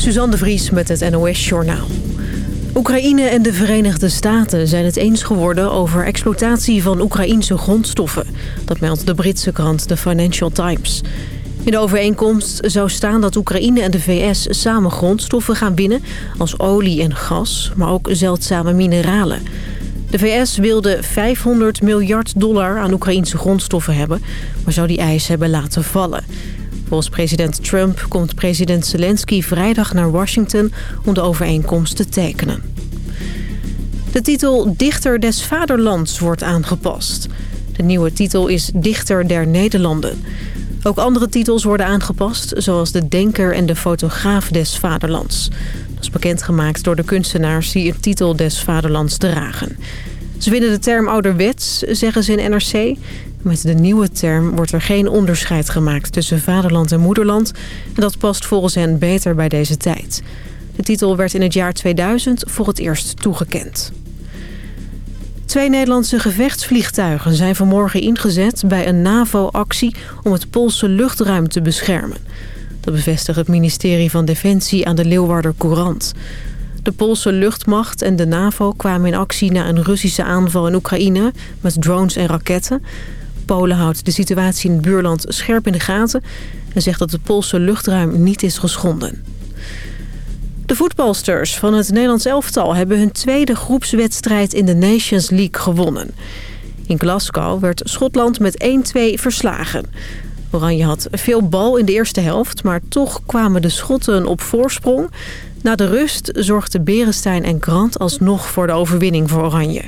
Suzanne de Vries met het NOS Journaal. Oekraïne en de Verenigde Staten zijn het eens geworden over exploitatie van Oekraïnse grondstoffen. Dat meldt de Britse krant The Financial Times. In de overeenkomst zou staan dat Oekraïne en de VS samen grondstoffen gaan winnen... als olie en gas, maar ook zeldzame mineralen. De VS wilde 500 miljard dollar aan Oekraïnse grondstoffen hebben... maar zou die eis hebben laten vallen. Volgens president Trump komt president Zelensky vrijdag naar Washington... om de overeenkomst te tekenen. De titel Dichter des Vaderlands wordt aangepast. De nieuwe titel is Dichter der Nederlanden... Ook andere titels worden aangepast, zoals de Denker en de Fotograaf des Vaderlands. Dat is bekendgemaakt door de kunstenaars die het titel des Vaderlands dragen. Ze vinden de term ouderwets, zeggen ze in NRC. Met de nieuwe term wordt er geen onderscheid gemaakt tussen vaderland en moederland. En dat past volgens hen beter bij deze tijd. De titel werd in het jaar 2000 voor het eerst toegekend. Twee Nederlandse gevechtsvliegtuigen zijn vanmorgen ingezet bij een NAVO-actie om het Poolse luchtruim te beschermen. Dat bevestigt het ministerie van Defensie aan de Leeuwarder Courant. De Poolse luchtmacht en de NAVO kwamen in actie na een Russische aanval in Oekraïne met drones en raketten. Polen houdt de situatie in het buurland scherp in de gaten en zegt dat het Poolse luchtruim niet is geschonden. De voetbalsters van het Nederlands elftal hebben hun tweede groepswedstrijd in de Nations League gewonnen. In Glasgow werd Schotland met 1-2 verslagen. Oranje had veel bal in de eerste helft, maar toch kwamen de Schotten op voorsprong. Na de rust zorgden Berenstein en Grant alsnog voor de overwinning voor Oranje.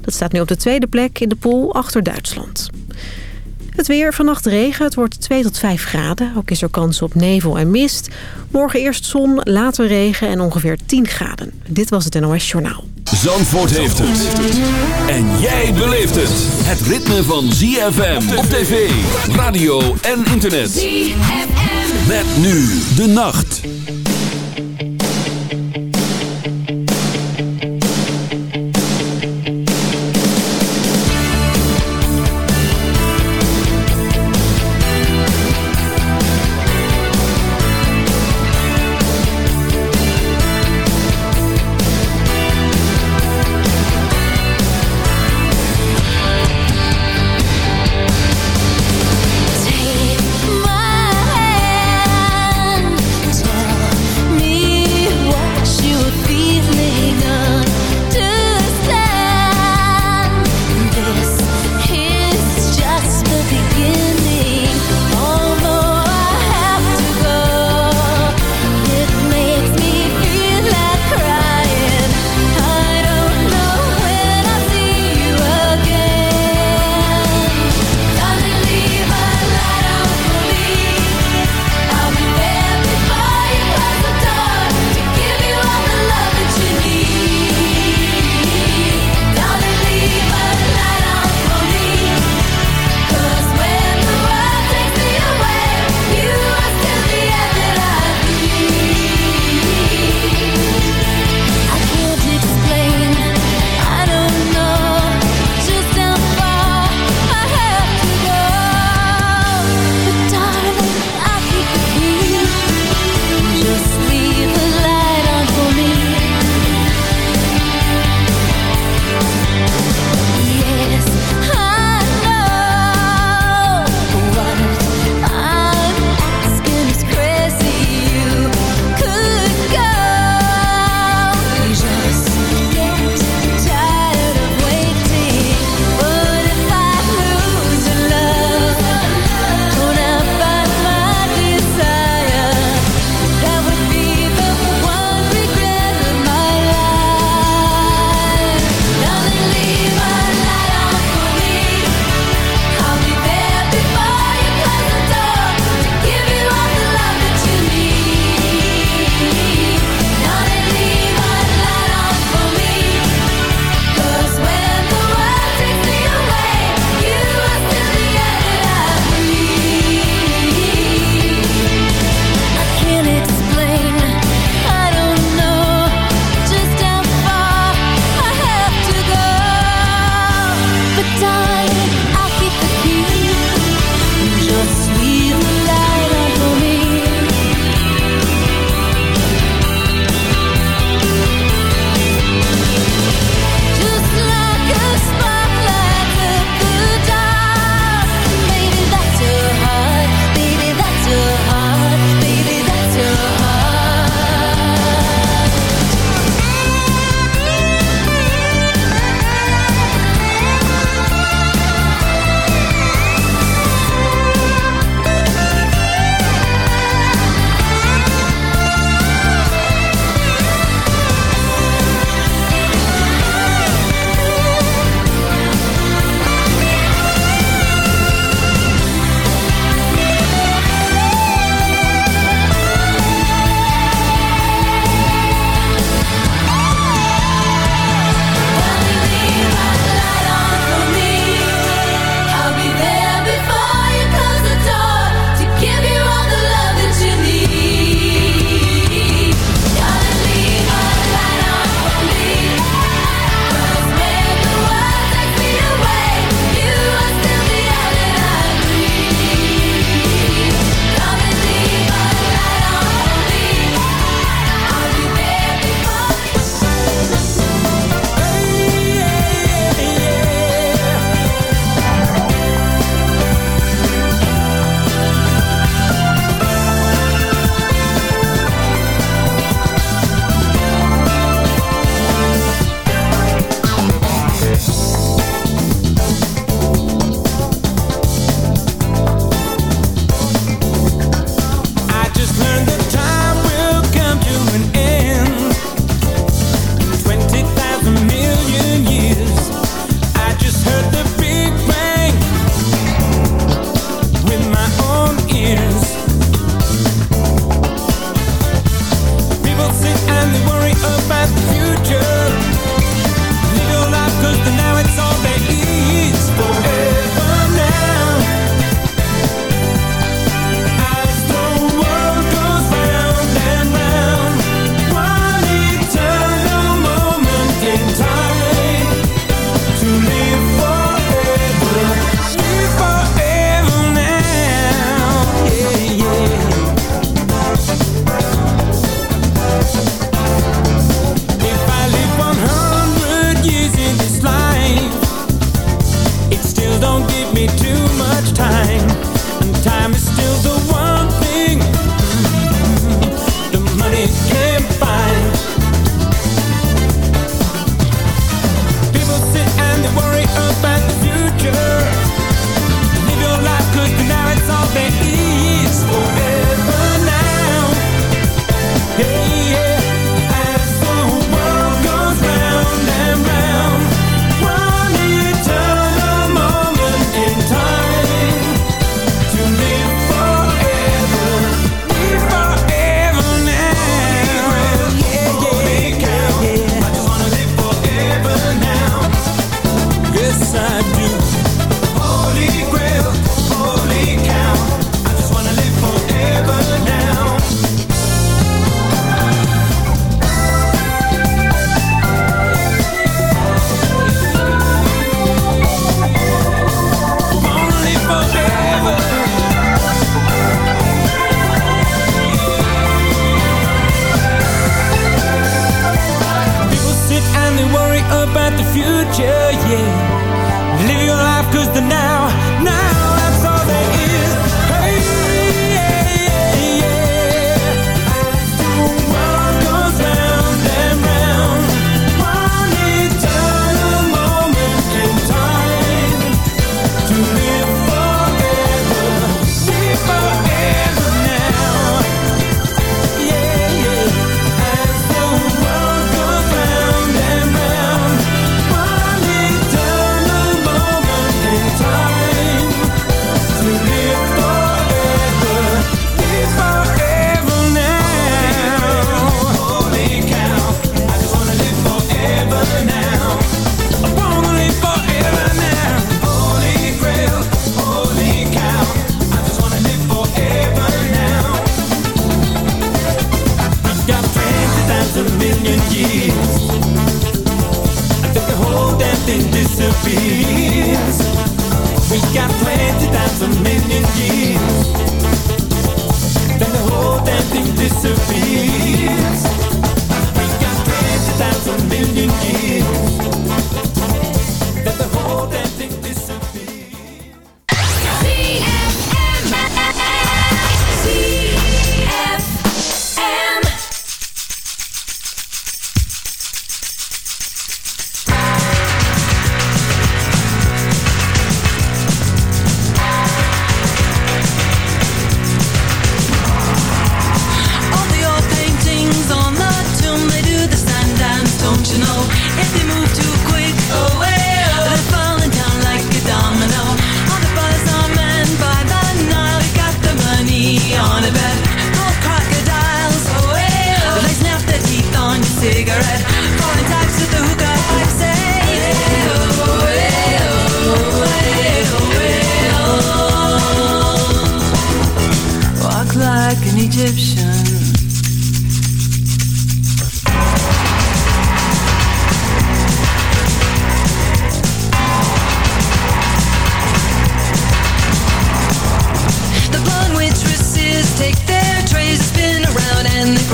Dat staat nu op de tweede plek in de pool achter Duitsland. Het weer, vannacht regen. Het wordt 2 tot 5 graden. Ook is er kans op nevel en mist. Morgen eerst zon, later regen en ongeveer 10 graden. Dit was het NOS Journaal. Zandvoort heeft het. En jij beleeft het. Het ritme van ZFM op tv, radio en internet. ZFM. Met nu de nacht.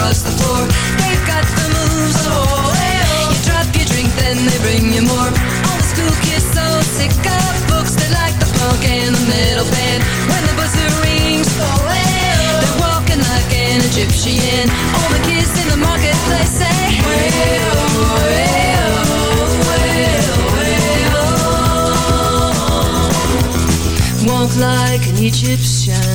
across the floor. They've got the moves, oh, hey, oh. You drop your drink, then they bring you more. All the school kids so sick of books. They like the punk and the metal band. When the buzzer rings, oh, hey, oh. They're walking like an Egyptian. All the kids in the marketplace say, hey, oh, hey, oh, hey, oh, hey, oh. Walk like an Egyptian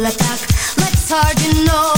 let's hard. You know.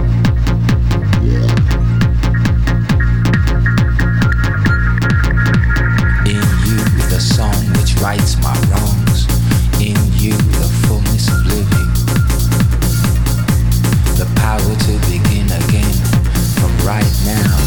the song which rights my wrongs. In you, the fullness of living. The power to begin again from right now.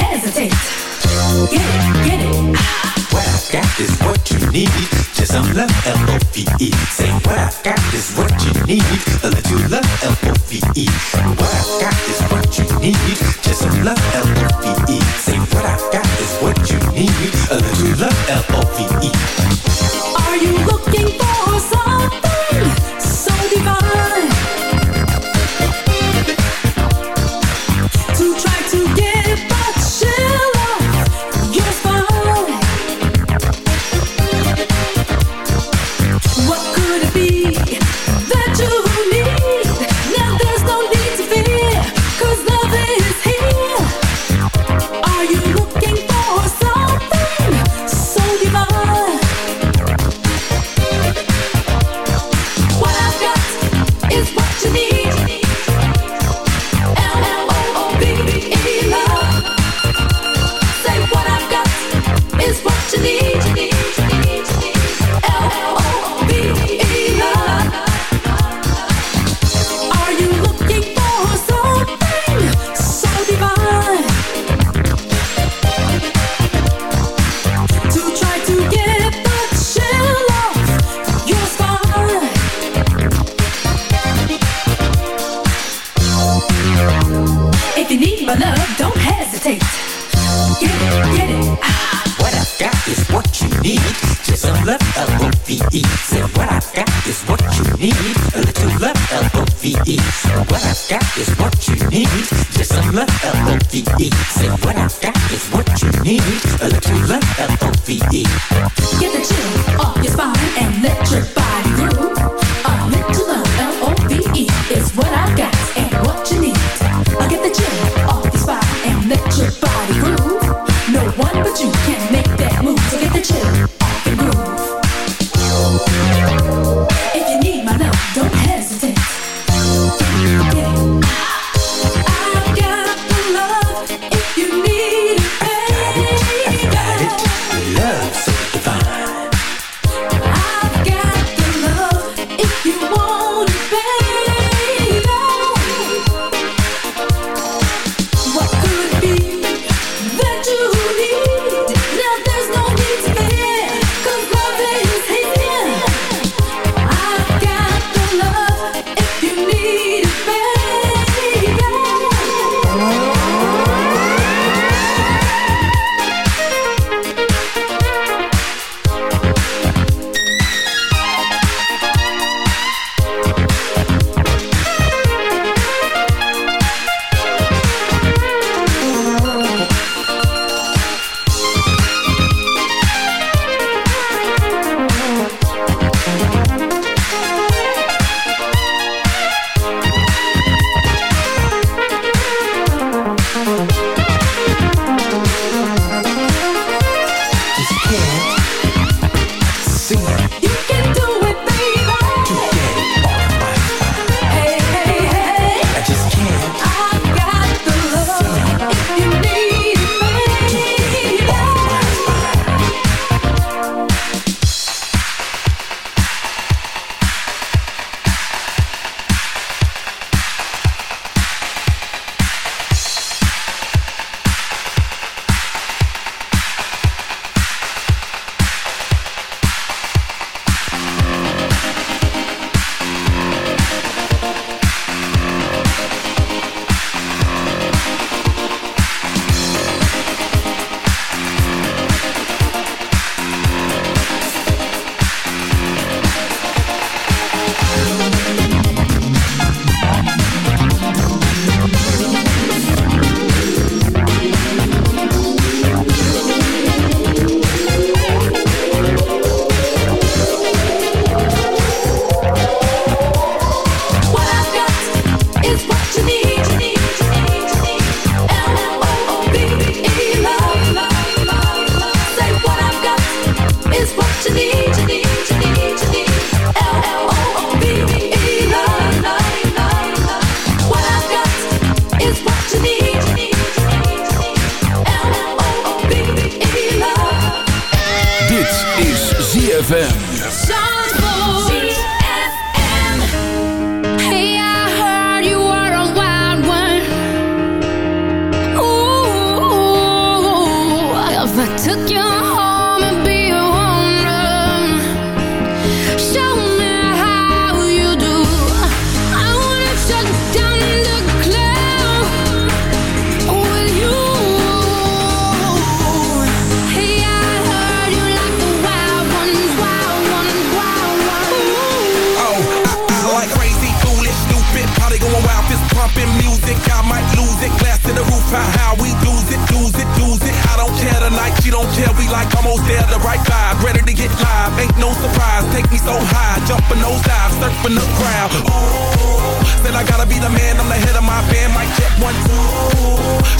hesitate. Get it, get it. What I've got is what you need. Just some love, L-O-V-E. Say what I've got is what you need. A little love, L-O-V-E. What I've got is what you need. Just some love, L-O-V-E. Say what I've got is what you need. A little love, L-O-V-E. Are you looking for something? F-O-V-E. Say what I've got is what you need. A little love, F-O-V-E. Surfing the crowd. Ooh, said I gotta be the man, I'm the head of my band, mic check one, two.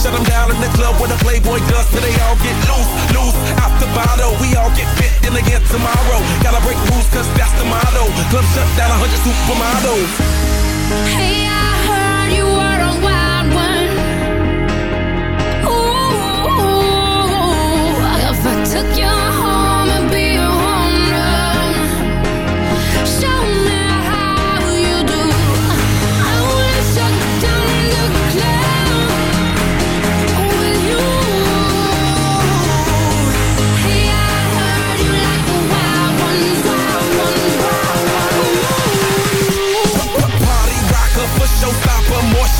Shut them down in the club where the Playboy does, so they all get loose, loose. Out the bottle, we all get fit in again tomorrow. Gotta break rules, cause that's the motto. Club shut down, 100 supermodels. Hey, I heard you were a wild one. Ooh, if I took you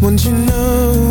once you know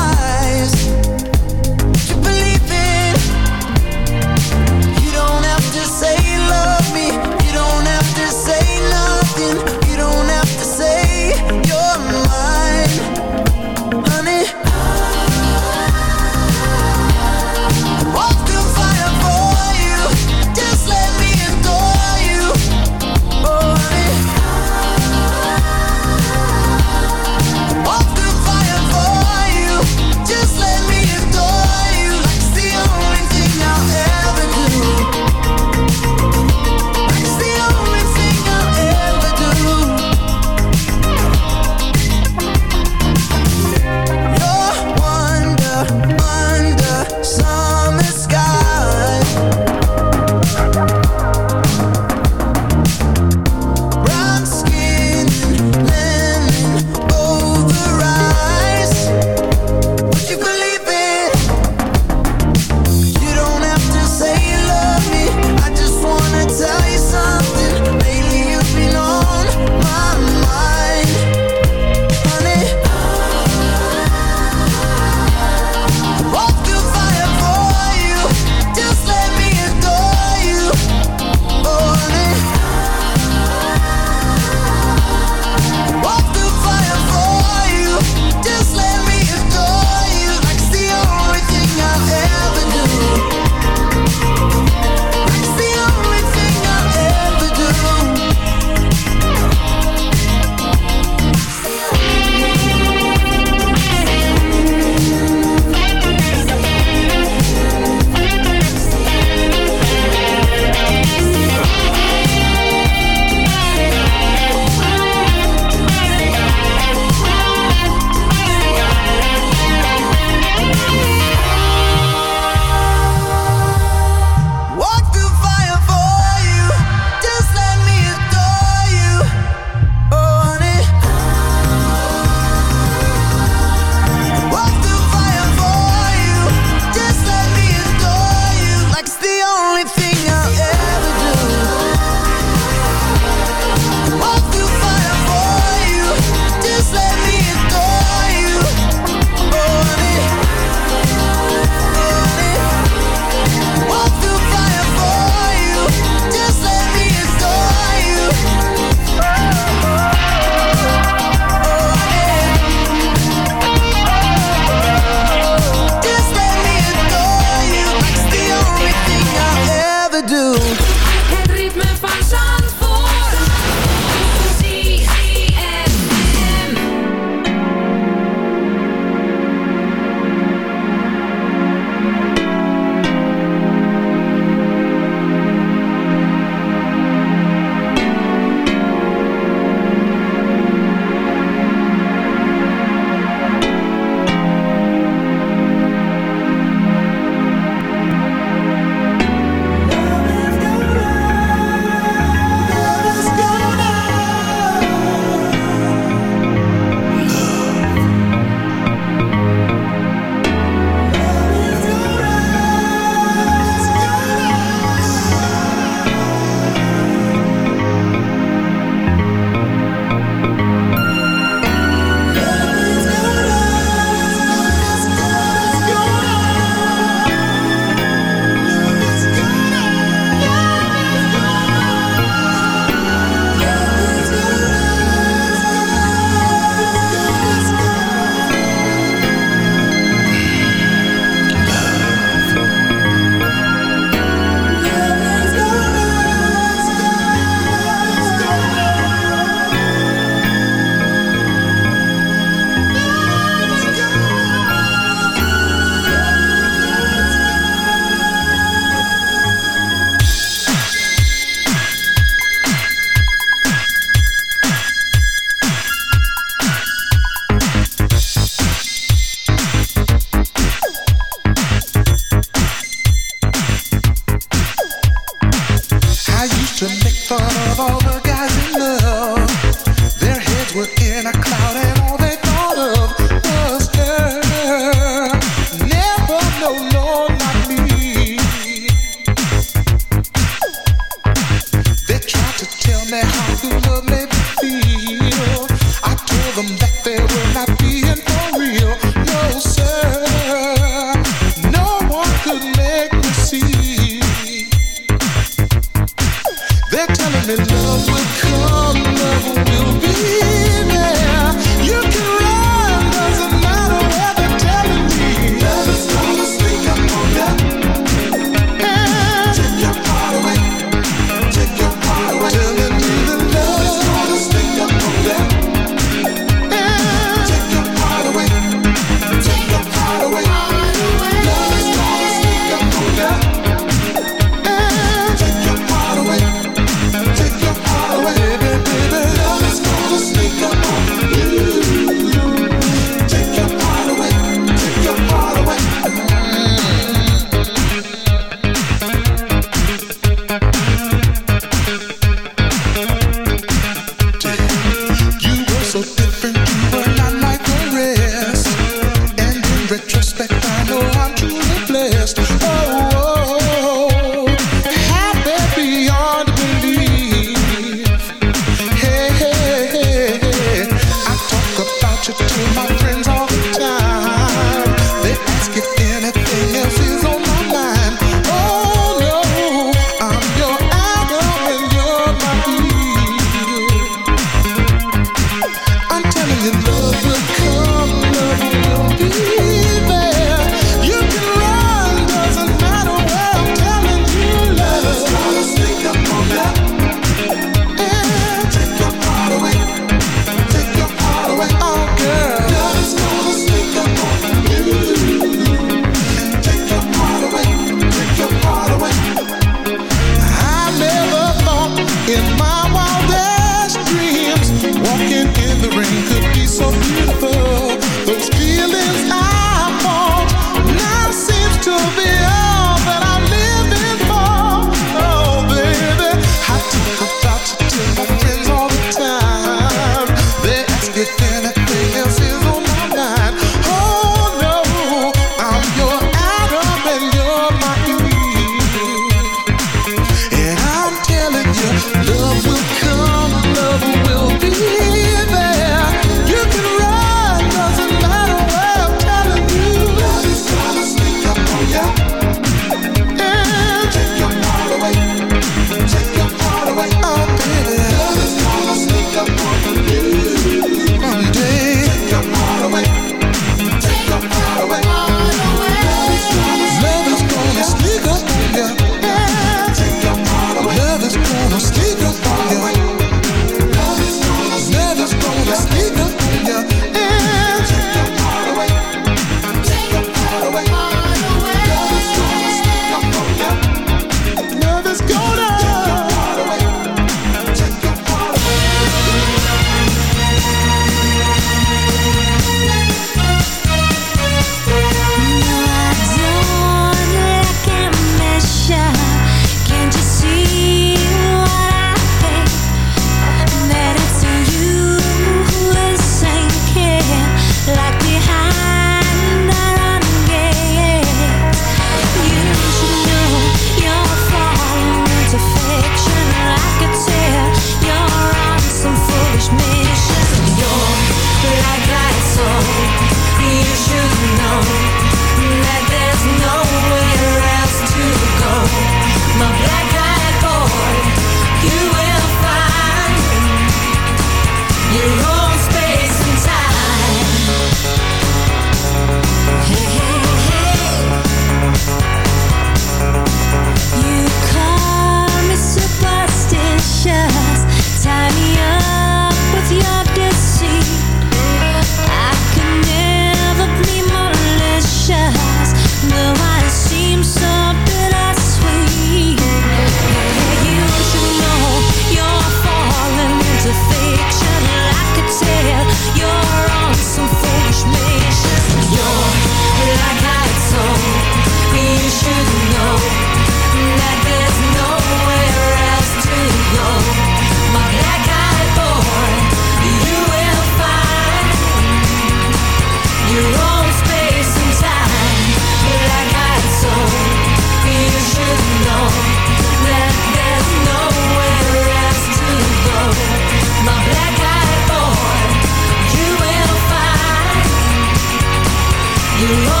you